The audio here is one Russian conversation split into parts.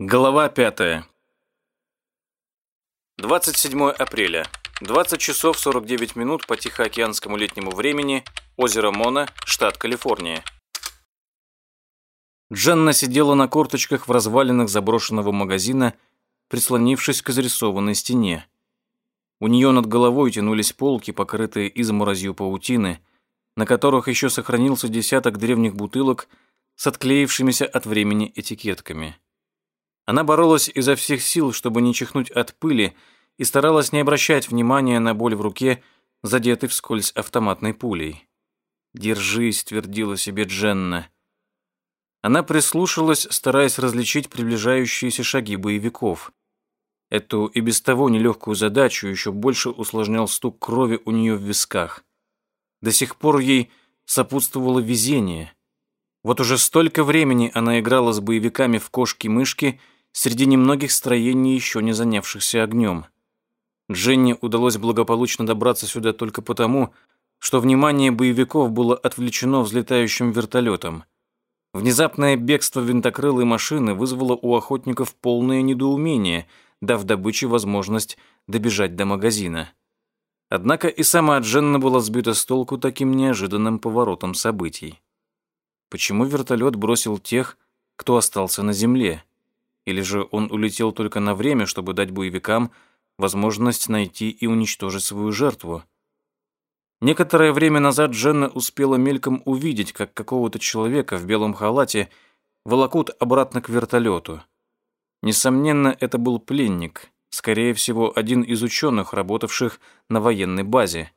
Глава 5. 27 апреля. 20 часов 49 минут по Тихоокеанскому летнему времени. Озеро Мона, штат Калифорния. Дженна сидела на корточках в развалинах заброшенного магазина, прислонившись к изрисованной стене. У нее над головой тянулись полки, покрытые изморозью паутины, на которых еще сохранился десяток древних бутылок с отклеившимися от времени этикетками. Она боролась изо всех сил, чтобы не чихнуть от пыли, и старалась не обращать внимания на боль в руке, задетый вскользь автоматной пулей. «Держись», — твердила себе Дженна. Она прислушалась, стараясь различить приближающиеся шаги боевиков. Эту и без того нелегкую задачу еще больше усложнял стук крови у нее в висках. До сих пор ей сопутствовало везение. Вот уже столько времени она играла с боевиками в кошки-мышки — среди немногих строений, еще не занявшихся огнем. Дженни удалось благополучно добраться сюда только потому, что внимание боевиков было отвлечено взлетающим вертолетом. Внезапное бегство винтокрылой машины вызвало у охотников полное недоумение, дав добыче возможность добежать до магазина. Однако и сама Дженна была сбита с толку таким неожиданным поворотом событий. Почему вертолет бросил тех, кто остался на земле? Или же он улетел только на время, чтобы дать боевикам возможность найти и уничтожить свою жертву? Некоторое время назад Дженна успела мельком увидеть, как какого-то человека в белом халате волокут обратно к вертолету. Несомненно, это был пленник, скорее всего, один из ученых, работавших на военной базе.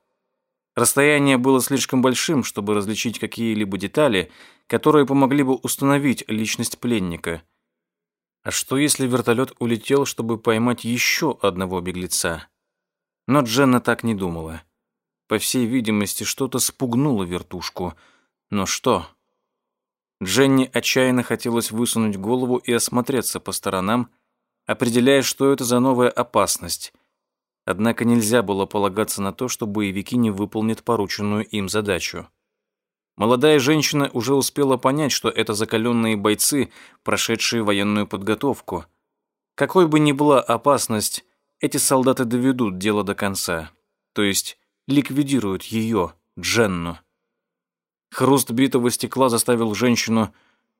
Расстояние было слишком большим, чтобы различить какие-либо детали, которые помогли бы установить личность пленника. А что, если вертолет улетел, чтобы поймать еще одного беглеца? Но Дженна так не думала. По всей видимости, что-то спугнуло вертушку. Но что? Дженни отчаянно хотелось высунуть голову и осмотреться по сторонам, определяя, что это за новая опасность. Однако нельзя было полагаться на то, что боевики не выполнят порученную им задачу. Молодая женщина уже успела понять, что это закаленные бойцы, прошедшие военную подготовку. Какой бы ни была опасность, эти солдаты доведут дело до конца. То есть ликвидируют ее, Дженну. Хруст битого стекла заставил женщину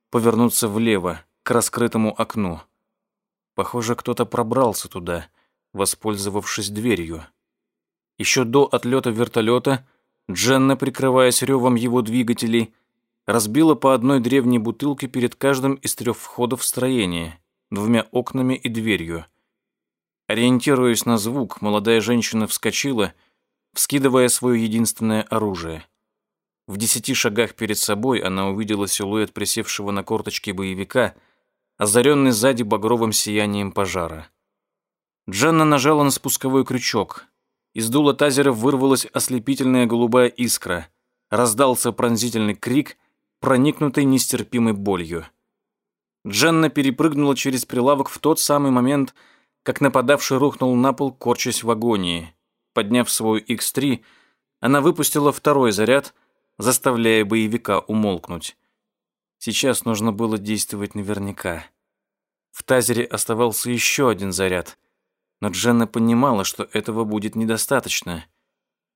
повернуться влево, к раскрытому окну. Похоже, кто-то пробрался туда, воспользовавшись дверью. Еще до отлета вертолета Дженна, прикрываясь ревом его двигателей, разбила по одной древней бутылке перед каждым из трех входов в строение, двумя окнами и дверью. Ориентируясь на звук, молодая женщина вскочила, вскидывая свое единственное оружие. В десяти шагах перед собой она увидела силуэт присевшего на корточки боевика, озаренный сзади багровым сиянием пожара. Дженна нажала на спусковой крючок. Из дула тазера вырвалась ослепительная голубая искра. Раздался пронзительный крик, проникнутый нестерпимой болью. Дженна перепрыгнула через прилавок в тот самый момент, как нападавший рухнул на пол, корчась в агонии. Подняв свой X3, она выпустила второй заряд, заставляя боевика умолкнуть. Сейчас нужно было действовать наверняка. В тазере оставался еще один заряд — но Дженна понимала, что этого будет недостаточно.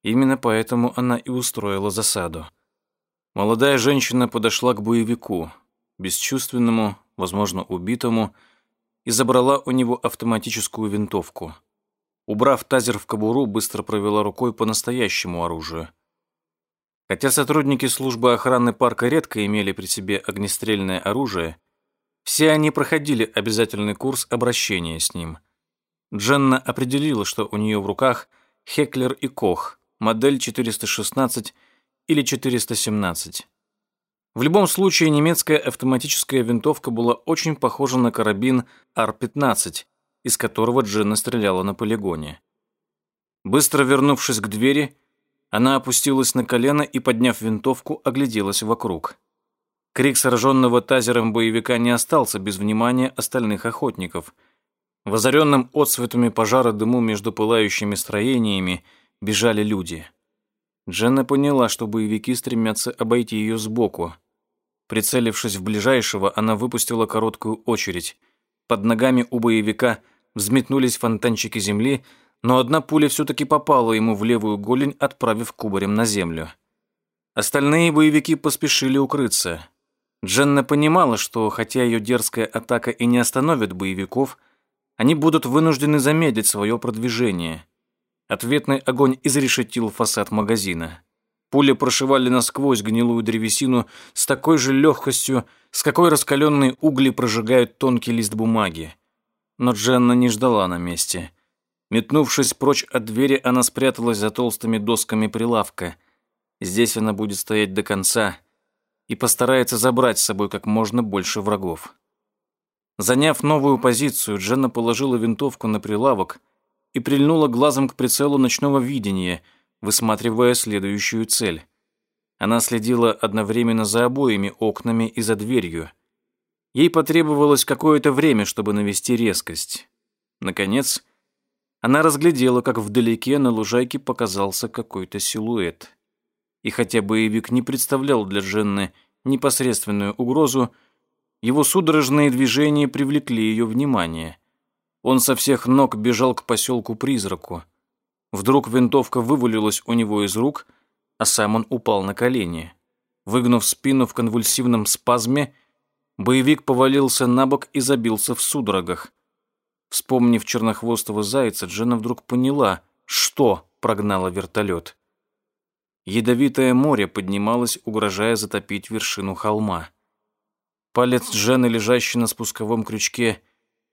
Именно поэтому она и устроила засаду. Молодая женщина подошла к боевику, бесчувственному, возможно, убитому, и забрала у него автоматическую винтовку. Убрав тазер в кобуру, быстро провела рукой по настоящему оружию. Хотя сотрудники службы охраны парка редко имели при себе огнестрельное оружие, все они проходили обязательный курс обращения с ним. Дженна определила, что у нее в руках Хеклер и Кох, модель 416 или 417. В любом случае, немецкая автоматическая винтовка была очень похожа на карабин Ар-15, из которого Дженна стреляла на полигоне. Быстро вернувшись к двери, она опустилась на колено и, подняв винтовку, огляделась вокруг. Крик сраженного тазером боевика не остался без внимания остальных охотников – в озаренном отсветами пожара дыму между пылающими строениями бежали люди. Дженна поняла, что боевики стремятся обойти ее сбоку. Прицелившись в ближайшего, она выпустила короткую очередь. Под ногами у боевика взметнулись фонтанчики земли, но одна пуля все-таки попала ему в левую голень, отправив кубарем на землю. Остальные боевики поспешили укрыться. Дженна понимала, что хотя ее дерзкая атака и не остановит боевиков, они будут вынуждены замедлить свое продвижение. Ответный огонь изрешетил фасад магазина. Пули прошивали насквозь гнилую древесину с такой же легкостью, с какой раскаленные угли прожигают тонкий лист бумаги. Но Дженна не ждала на месте. Метнувшись прочь от двери, она спряталась за толстыми досками прилавка. Здесь она будет стоять до конца и постарается забрать с собой как можно больше врагов. Заняв новую позицию, Дженна положила винтовку на прилавок и прильнула глазом к прицелу ночного видения, высматривая следующую цель. Она следила одновременно за обоими окнами и за дверью. Ей потребовалось какое-то время, чтобы навести резкость. Наконец, она разглядела, как вдалеке на лужайке показался какой-то силуэт. И хотя боевик не представлял для Дженны непосредственную угрозу, его судорожные движения привлекли ее внимание. Он со всех ног бежал к поселку-призраку. Вдруг винтовка вывалилась у него из рук, а сам он упал на колени. Выгнув спину в конвульсивном спазме, боевик повалился на бок и забился в судорогах. Вспомнив чернохвостого зайца, Джена вдруг поняла, что прогнало вертолет. Ядовитое море поднималось, угрожая затопить вершину холма. Палец Джены, лежащий на спусковом крючке,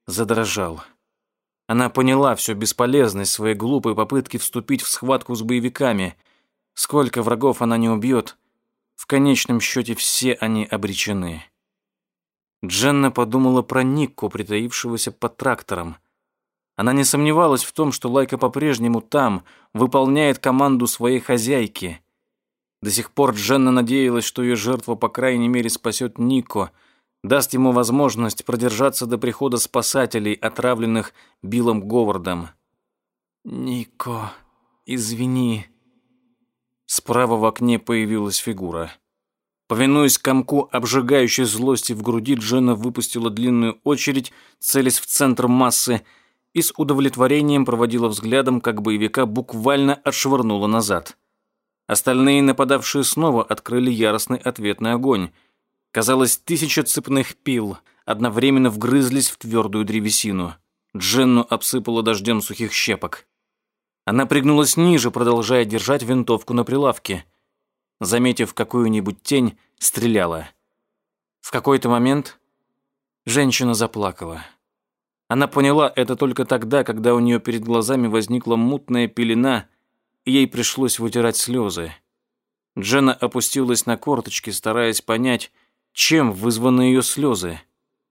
задрожал. Она поняла всю бесполезность своей глупой попытки вступить в схватку с боевиками. Сколько врагов она не убьет, в конечном счете все они обречены. Дженна подумала про Никку, притаившегося под трактором. Она не сомневалась в том, что Лайка по-прежнему там, выполняет команду своей хозяйки. До сих пор Дженна надеялась, что ее жертва по крайней мере спасет Нико, даст ему возможность продержаться до прихода спасателей, отравленных Биллом Говардом. «Нико, извини». Справа в окне появилась фигура. Повинуясь комку обжигающей злости в груди, Дженна выпустила длинную очередь, целясь в центр массы, и с удовлетворением проводила взглядом, как боевика буквально отшвырнула назад. Остальные нападавшие снова открыли яростный ответный огонь — Казалось, тысяча цепных пил одновременно вгрызлись в твердую древесину. Дженну обсыпала дождем сухих щепок. Она пригнулась ниже, продолжая держать винтовку на прилавке. Заметив какую-нибудь тень, стреляла. В какой-то момент женщина заплакала. Она поняла это только тогда, когда у нее перед глазами возникла мутная пелена, и ей пришлось вытирать слезы. Дженна опустилась на корточки, стараясь понять, чем вызваны ее слезы?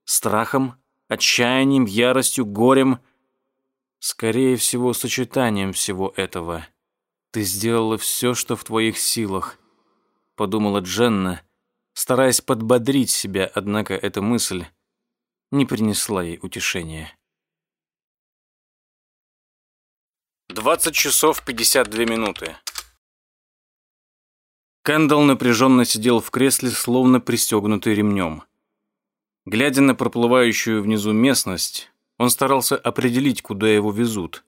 Страхом, отчаянием, яростью, горем? Скорее всего, сочетанием всего этого. Ты сделала все, что в твоих силах, подумала Дженна, стараясь подбодрить себя, однако эта мысль не принесла ей утешения. 20 часов 52 минуты. Кэндалл напряженно сидел в кресле, словно пристегнутый ремнем. Глядя на проплывающую внизу местность, он старался определить, куда его везут.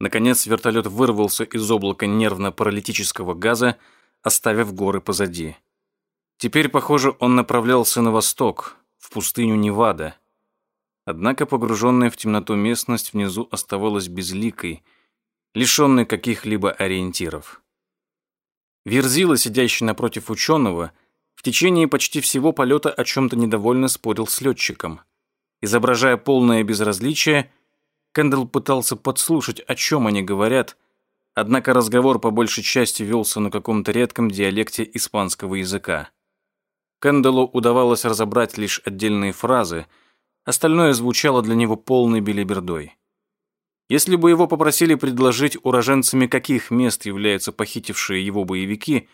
Наконец вертолет вырвался из облака нервно-паралитического газа, оставив горы позади. Теперь, похоже, он направлялся на восток, в пустыню Невада. Однако погруженная в темноту местность внизу оставалась безликой, лишенной каких-либо ориентиров. Верзила, сидящий напротив ученого, в течение почти всего полета о чем-то недовольно спорил с летчиком. Изображая полное безразличие, Кэндалл пытался подслушать, о чем они говорят, однако разговор по большей части велся на каком-то редком диалекте испанского языка. Кэндаллу удавалось разобрать лишь отдельные фразы, остальное звучало для него полной белибердой. Если бы его попросили предложить уроженцами каких мест являются похитившие его боевики,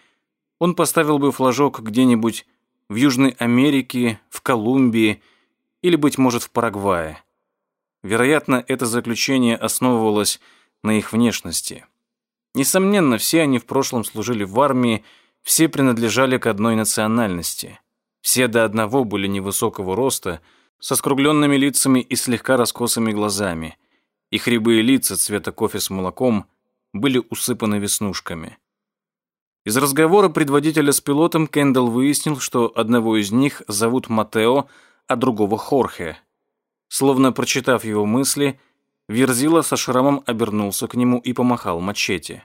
он поставил бы флажок где-нибудь в Южной Америке, в Колумбии или, быть может, в Парагвае. Вероятно, это заключение основывалось на их внешности. Несомненно, все они в прошлом служили в армии, все принадлежали к одной национальности. Все до одного были невысокого роста, со скругленными лицами и слегка раскосыми глазами. Их рябые лица цвета кофе с молоком были усыпаны веснушками. Из разговора предводителя с пилотом Кендалл выяснил, что одного из них зовут Матео, а другого Хорхе. Словно прочитав его мысли, Верзила со шрамом обернулся к нему и помахал мачете.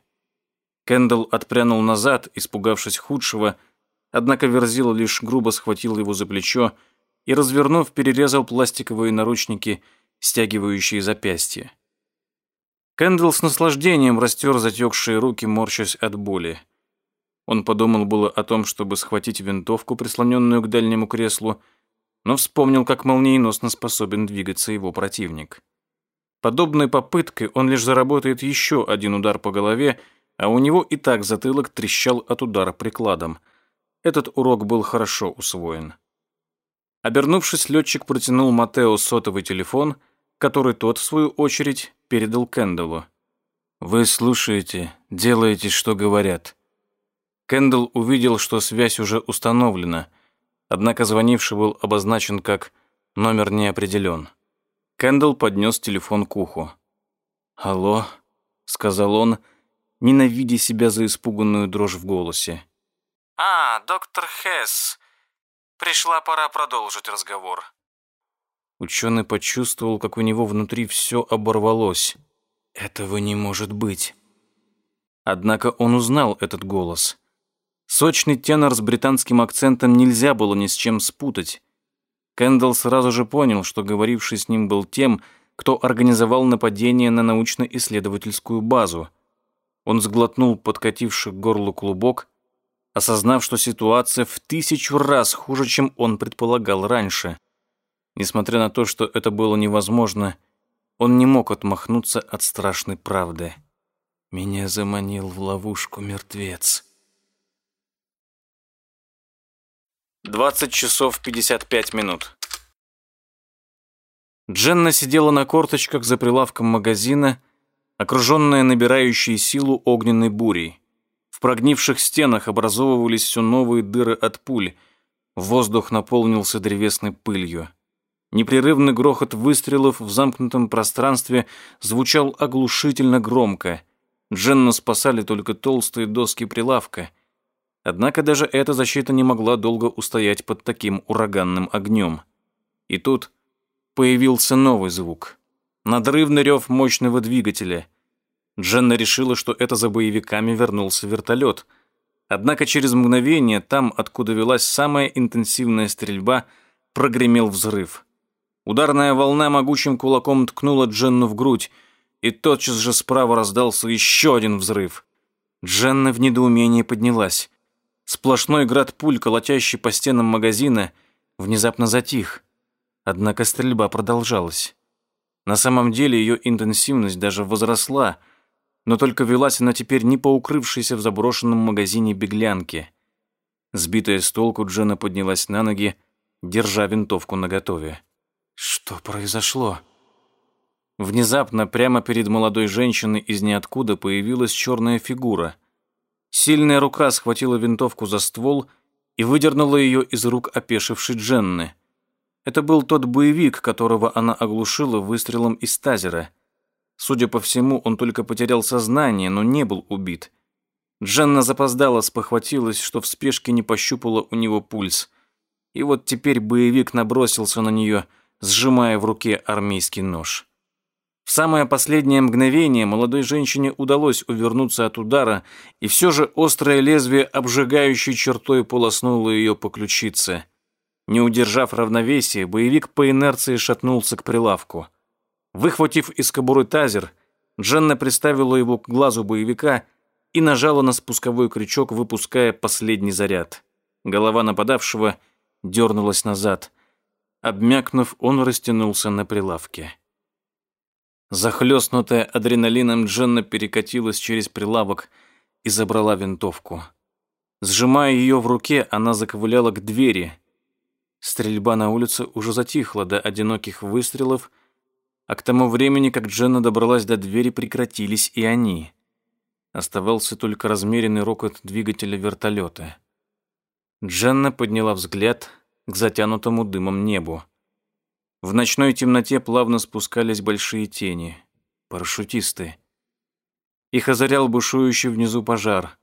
Кендалл отпрянул назад, испугавшись худшего, однако Верзила лишь грубо схватил его за плечо и, развернув, перерезал пластиковые наручники, стягивающие запястья. Кендалл с наслаждением растер затекшие руки, морщась от боли. Он подумал было о том, чтобы схватить винтовку, прислоненную к дальнему креслу, но вспомнил, как молниеносно способен двигаться его противник. Подобной попыткой он лишь заработает еще один удар по голове, а у него и так затылок трещал от удара прикладом. Этот урок был хорошо усвоен. Обернувшись, летчик протянул Матео сотовый телефон, который тот, в свою очередь, передал Кэндаллу. «Вы слушаете, делаете, что говорят. Кендалл увидел, что связь уже установлена, однако звонивший был обозначен как «номер не определен». Кендалл поднес телефон к уху. «Алло», — сказал он, ненавидя себя за испуганную дрожь в голосе. «А, доктор Хесс. Пришла пора продолжить разговор». Ученый почувствовал, как у него внутри все оборвалось. «Этого не может быть». Однако он узнал этот голос. Сочный тенор с британским акцентом нельзя было ни с чем спутать. Кэндалл сразу же понял, что говоривший с ним был тем, кто организовал нападение на научно-исследовательскую базу. Он сглотнул подкативший к горлу клубок, осознав, что ситуация в тысячу раз хуже, чем он предполагал раньше. Несмотря на то, что это было невозможно, он не мог отмахнуться от страшной правды. «Меня заманил в ловушку мертвец». 20 часов 55 минут. Дженна сидела на корточках за прилавком магазина, окруженная набирающей силу огненной бурей. В прогнивших стенах образовывались все новые дыры от пуль. Воздух наполнился древесной пылью. Непрерывный грохот выстрелов в замкнутом пространстве звучал оглушительно громко. Дженну спасали только толстые доски прилавка — Однако даже эта защита не могла долго устоять под таким ураганным огнем. И тут появился новый звук. Надрывный рев мощного двигателя. Дженна решила, что это за боевиками вернулся вертолет. Однако через мгновение там, откуда велась самая интенсивная стрельба, прогремел взрыв. Ударная волна могучим кулаком ткнула Дженну в грудь, и тотчас же справа раздался еще один взрыв. Дженна в недоумении поднялась. Сплошной град пуль, колотящий по стенам магазина, внезапно затих. Однако стрельба продолжалась. На самом деле ее интенсивность даже возросла, но только велась она теперь не по укрывшейся в заброшенном магазине беглянке. Сбитая с толку, Джена поднялась на ноги, держа винтовку наготове. Что произошло? Внезапно прямо перед молодой женщиной из ниоткуда появилась черная фигура — Сильная рука схватила винтовку за ствол и выдернула ее из рук опешившей Дженны. Это был тот боевик, которого она оглушила выстрелом из тазера. Судя по всему, он только потерял сознание, но не был убит. Дженна запоздала, спохватилась, что в спешке не пощупала у него пульс. И вот теперь боевик набросился на нее, сжимая в руке армейский нож. В самое последнее мгновение молодой женщине удалось увернуться от удара, и все же острое лезвие обжигающей чертой полоснуло ее по ключице. Не удержав равновесия, боевик по инерции шатнулся к прилавку. Выхватив из кобуры тазер, Дженна приставила его к глазу боевика и нажала на спусковой крючок, выпуская последний заряд. Голова нападавшего дернулась назад. Обмякнув, он растянулся на прилавке. Захлестнутая адреналином Дженна перекатилась через прилавок и забрала винтовку. Сжимая ее в руке, она заковыляла к двери. Стрельба на улице уже затихла до одиноких выстрелов, а к тому времени, как Дженна добралась до двери, прекратились и они. Оставался только размеренный рокот двигателя вертолета. Дженна подняла взгляд к затянутому дымом небу. В ночной темноте плавно спускались большие тени. Парашютисты. Их озарял бушующий внизу пожар.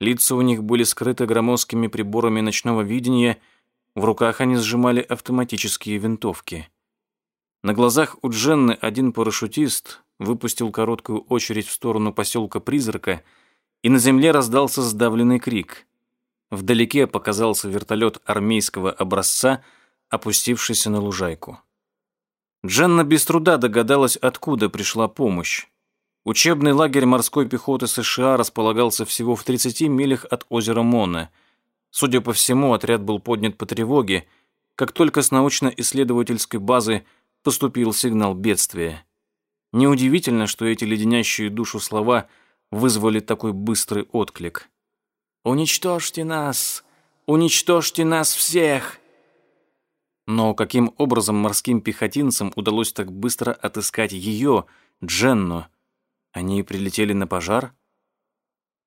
Лица у них были скрыты громоздкими приборами ночного видения, в руках они сжимали автоматические винтовки. На глазах у Дженны один парашютист выпустил короткую очередь в сторону поселка Призрака, и на земле раздался сдавленный крик. Вдалеке показался вертолет армейского образца, опустившийся на лужайку. Дженна без труда догадалась, откуда пришла помощь. Учебный лагерь морской пехоты США располагался всего в 30 милях от озера Мона. Судя по всему, отряд был поднят по тревоге, как только с научно-исследовательской базы поступил сигнал бедствия. Неудивительно, что эти леденящие душу слова вызвали такой быстрый отклик. «Уничтожьте нас! Уничтожьте нас всех!» Но каким образом морским пехотинцам удалось так быстро отыскать ее, Дженну? Они прилетели на пожар?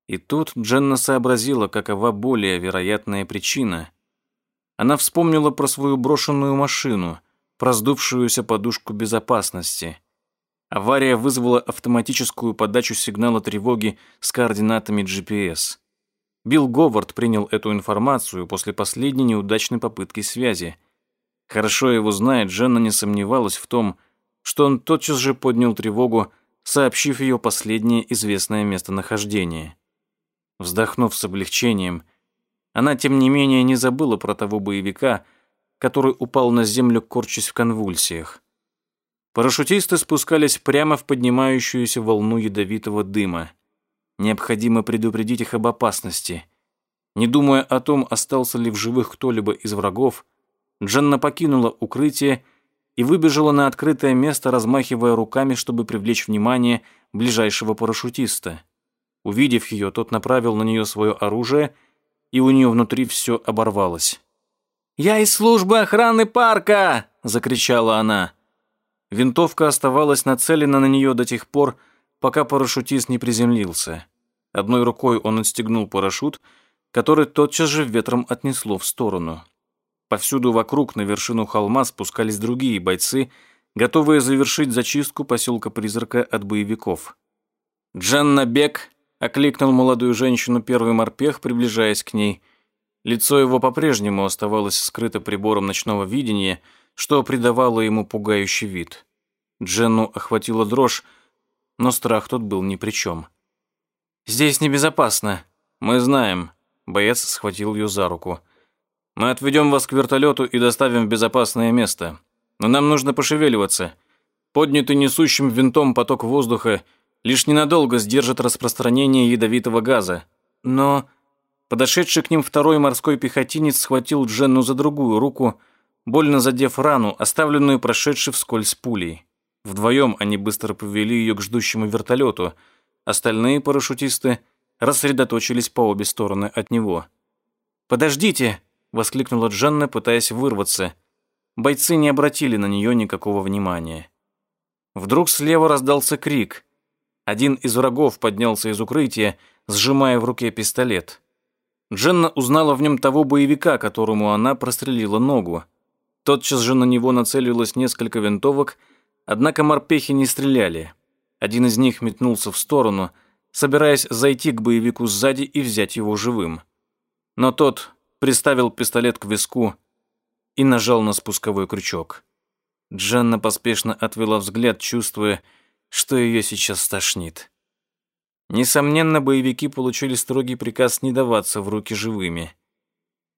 И тут Дженна сообразила, какова более вероятная причина. Она вспомнила про свою брошенную машину, про сдувшуюся подушку безопасности. Авария вызвала автоматическую подачу сигнала тревоги с координатами GPS. Билл Говард принял эту информацию после последней неудачной попытки связи. Хорошо его знает, Женна не сомневалась в том, что он тотчас же поднял тревогу, сообщив ее последнее известное местонахождение. Вздохнув с облегчением, она, тем не менее, не забыла про того боевика, который упал на землю, корчась в конвульсиях. Парашютисты спускались прямо в поднимающуюся волну ядовитого дыма. Необходимо предупредить их об опасности. Не думая о том, остался ли в живых кто-либо из врагов, Дженна покинула укрытие и выбежала на открытое место, размахивая руками, чтобы привлечь внимание ближайшего парашютиста. Увидев ее, тот направил на нее свое оружие, и у нее внутри все оборвалось. «Я из службы охраны парка!» — закричала она. Винтовка оставалась нацелена на нее до тех пор, пока парашютист не приземлился. Одной рукой он отстегнул парашют, который тотчас же ветром отнесло в сторону. Повсюду вокруг на вершину холма спускались другие бойцы, готовые завершить зачистку поселка Призрака от боевиков. «Джанна Бек!» — окликнул молодую женщину первый морпех, приближаясь к ней. Лицо его по-прежнему оставалось скрыто прибором ночного видения, что придавало ему пугающий вид. Дженну охватила дрожь, но страх тут был ни при чем. «Здесь небезопасно. Мы знаем». Боец схватил ее за руку. Мы отведем вас к вертолету и доставим в безопасное место. Но нам нужно пошевеливаться. Поднятый несущим винтом поток воздуха лишь ненадолго сдержит распространение ядовитого газа. Но подошедший к ним второй морской пехотинец схватил Дженну за другую руку, больно задев рану, оставленную прошедшей вскользь пулей. Вдвоем они быстро повели ее к ждущему вертолету. Остальные парашютисты рассредоточились по обе стороны от него. «Подождите!» воскликнула Джанна, пытаясь вырваться. Бойцы не обратили на нее никакого внимания. Вдруг слева раздался крик. Один из врагов поднялся из укрытия, сжимая в руке пистолет. Дженна узнала в нем того боевика, которому она прострелила ногу. Тотчас же на него нацелилось несколько винтовок, однако морпехи не стреляли. Один из них метнулся в сторону, собираясь зайти к боевику сзади и взять его живым. Но тот приставил пистолет к виску и нажал на спусковой крючок. Джанна поспешно отвела взгляд, чувствуя, что ее сейчас стошнит. Несомненно, боевики получили строгий приказ не даваться в руки живыми.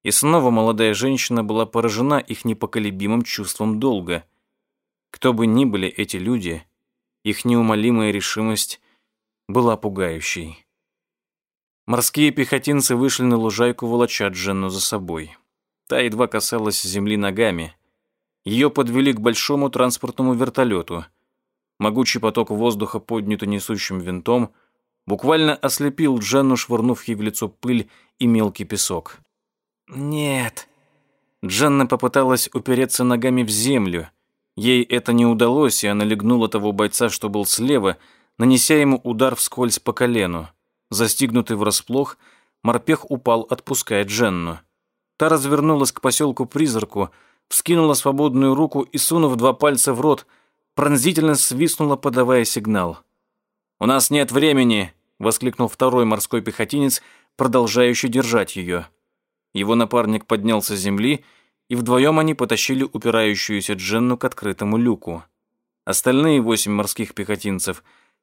И снова молодая женщина была поражена их непоколебимым чувством долга. Кто бы ни были эти люди, их неумолимая решимость была пугающей. Морские пехотинцы вышли на лужайку, волоча Дженну за собой. Та едва касалась земли ногами. Ее подвели к большому транспортному вертолету. Могучий поток воздуха, поднятый несущим винтом, буквально ослепил Дженну, швырнув ей в лицо пыль и мелкий песок. «Нет». Дженна попыталась упереться ногами в землю. Ей это не удалось, и она легнула того бойца, что был слева, нанеся ему удар вскользь по колену. Застигнутый врасплох, морпех упал, отпуская Дженну. Та развернулась к поселку-призраку, вскинула свободную руку и, сунув два пальца в рот, пронзительно свистнула, подавая сигнал. «У нас нет времени!» — воскликнул второй морской пехотинец, продолжающий держать ее. Его напарник поднялся с земли, и вдвоем они потащили упирающуюся Дженну к открытому люку. Остальные восемь морских пехотинцев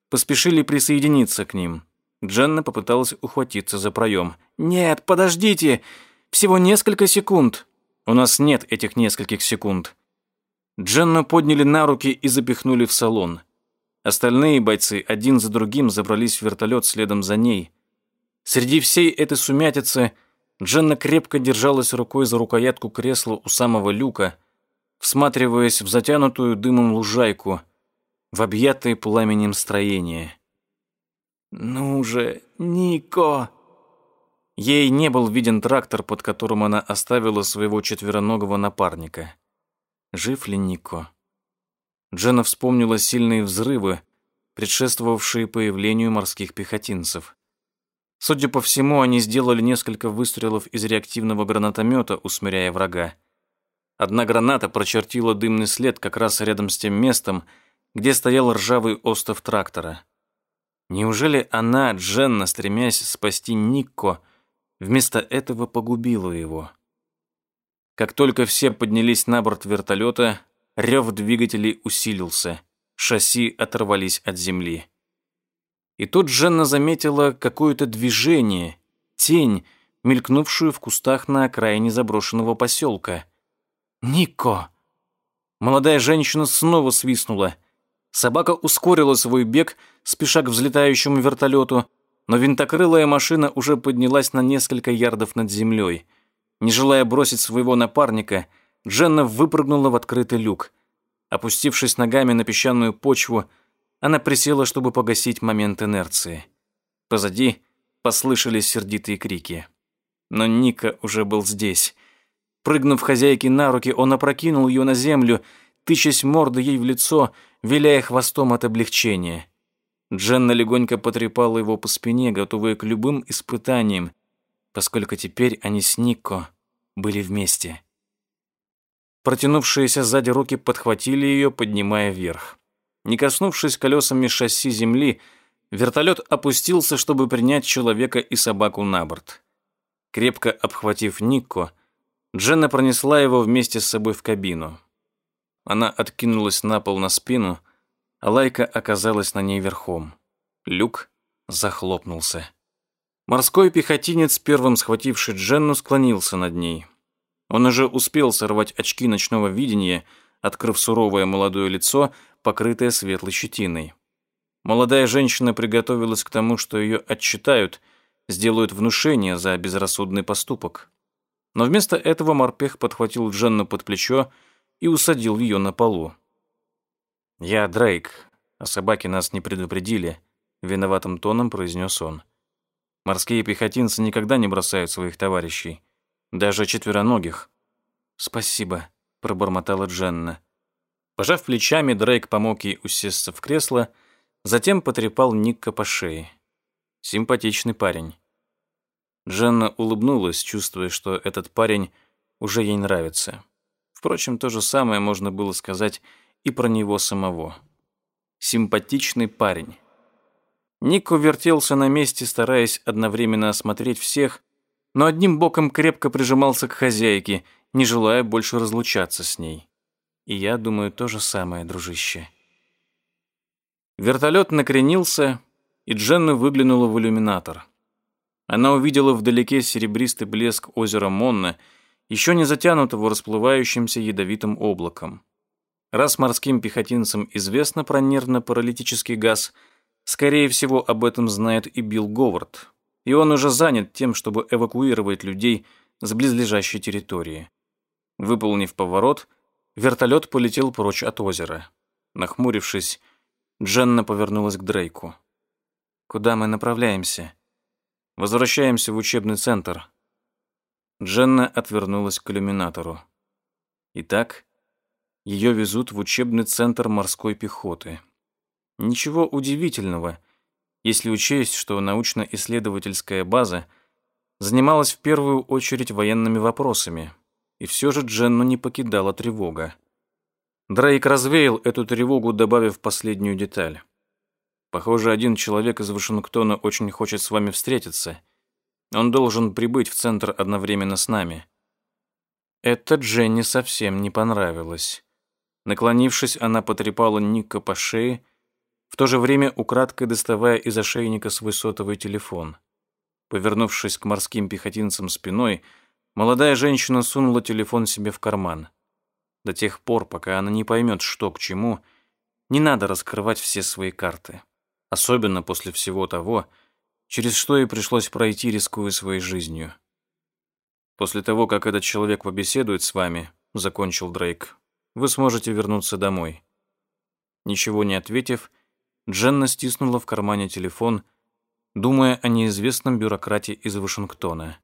поспешили присоединиться к ним. Дженна попыталась ухватиться за проем. «Нет, подождите! Всего несколько секунд!» «У нас нет этих нескольких секунд!» Дженну подняли на руки и запихнули в салон. Остальные бойцы один за другим забрались в вертолет следом за ней. Среди всей этой сумятицы Дженна крепко держалась рукой за рукоятку кресла у самого люка, всматриваясь в затянутую дымом лужайку, в объятые пламенем строение. «Ну же, Нико!» Ей не был виден трактор, под которым она оставила своего четвероногого напарника. Жив ли Нико? Дженна вспомнила сильные взрывы, предшествовавшие появлению морских пехотинцев. Судя по всему, они сделали несколько выстрелов из реактивного гранатомета, усмиряя врага. Одна граната прочертила дымный след как раз рядом с тем местом, где стоял ржавый остов трактора. Неужели она, Дженна, стремясь спасти Никко, вместо этого погубила его? Как только все поднялись на борт вертолета, рев двигателей усилился, шасси оторвались от земли. И тут Женна заметила какое-то движение, тень, мелькнувшую в кустах на окраине заброшенного поселка. «Нико!» Молодая женщина снова свистнула. Собака ускорила свой бег, спеша к взлетающему вертолету, но винтокрылая машина уже поднялась на несколько ярдов над землей. Не желая бросить своего напарника, Дженна выпрыгнула в открытый люк. Опустившись ногами на песчаную почву, она присела, чтобы погасить момент инерции. Позади послышались сердитые крики. Но Ника уже был здесь. Прыгнув хозяйке на руки, он опрокинул ее на землю, тычась мордой ей в лицо, виляя хвостом от облегчения. Дженна легонько потрепала его по спине, готовая к любым испытаниям, поскольку теперь они с Нико были вместе. Протянувшиеся сзади руки подхватили ее, поднимая вверх. Не коснувшись колесами шасси земли, вертолет опустился, чтобы принять человека и собаку на борт. Крепко обхватив Никко, Дженна пронесла его вместе с собой в кабину. Она откинулась на пол на спину, а Лайка оказалась на ней верхом. Люк захлопнулся. Морской пехотинец, первым схвативший Дженну, склонился над ней. Он уже успел сорвать очки ночного видения, открыв суровое молодое лицо, покрытая светлой щетиной. Молодая женщина приготовилась к тому, что ее отчитают, сделают внушение за безрассудный поступок. Но вместо этого морпех подхватил Дженну под плечо и усадил ее на полу. «Я Дрейк, а собаки нас не предупредили», — виноватым тоном произнес он. «Морские пехотинцы никогда не бросают своих товарищей, даже четвероногих». «Спасибо», — пробормотала Дженна. Пожав плечами, Дрейк помог ей усесться в кресло, затем потрепал Никка по шее. Симпатичный парень. Дженна улыбнулась, чувствуя, что этот парень уже ей нравится. Впрочем, то же самое можно было сказать и про него самого. Симпатичный парень. Нико вертелся на месте, стараясь одновременно осмотреть всех, но одним боком крепко прижимался к хозяйке, не желая больше разлучаться с ней. И я думаю то же самое, дружище. Вертолет накренился, и Дженна выглянула в иллюминатор. Она увидела вдалеке серебристый блеск озера Монна, еще не затянутого расплывающимся ядовитым облаком. Раз морским пехотинцам известно про нервно-паралитический газ, скорее всего, об этом знает и Билл Говард, и он уже занят тем, чтобы эвакуировать людей с близлежащей территории. Выполнив поворот, Вертолет полетел прочь от озера. Нахмурившись, Дженна повернулась к Дрейку. «Куда мы направляемся?» «Возвращаемся в учебный центр». Дженна отвернулась к иллюминатору. Итак, ее везут в учебный центр морской пехоты. Ничего удивительного, если учесть, что научно-исследовательская база занималась в первую очередь военными вопросами – И все же Дженну не покидала тревога. Дрейк развеял эту тревогу, добавив последнюю деталь. Похоже, один человек из Вашингтона очень хочет с вами встретиться. Он должен прибыть в центр одновременно с нами. Это Дженни совсем не понравилось. Наклонившись, она потрепала Ника по шее, в то же время украдкой доставая из ошейника свой сотовый телефон. Повернувшись к морским пехотинцам спиной, молодая женщина сунула телефон себе в карман. До тех пор, пока она не поймет, что к чему, не надо раскрывать все свои карты. Особенно после всего того, через что ей пришлось пройти, рискуя своей жизнью. После того, как этот человек побеседует с вами, закончил Дрейк, вы сможете вернуться домой. Ничего не ответив, Дженна стиснула в кармане телефон, думая о неизвестном бюрократе из Вашингтона.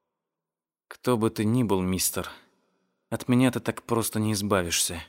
«Кто бы ты ни был, мистер, от меня ты так просто не избавишься».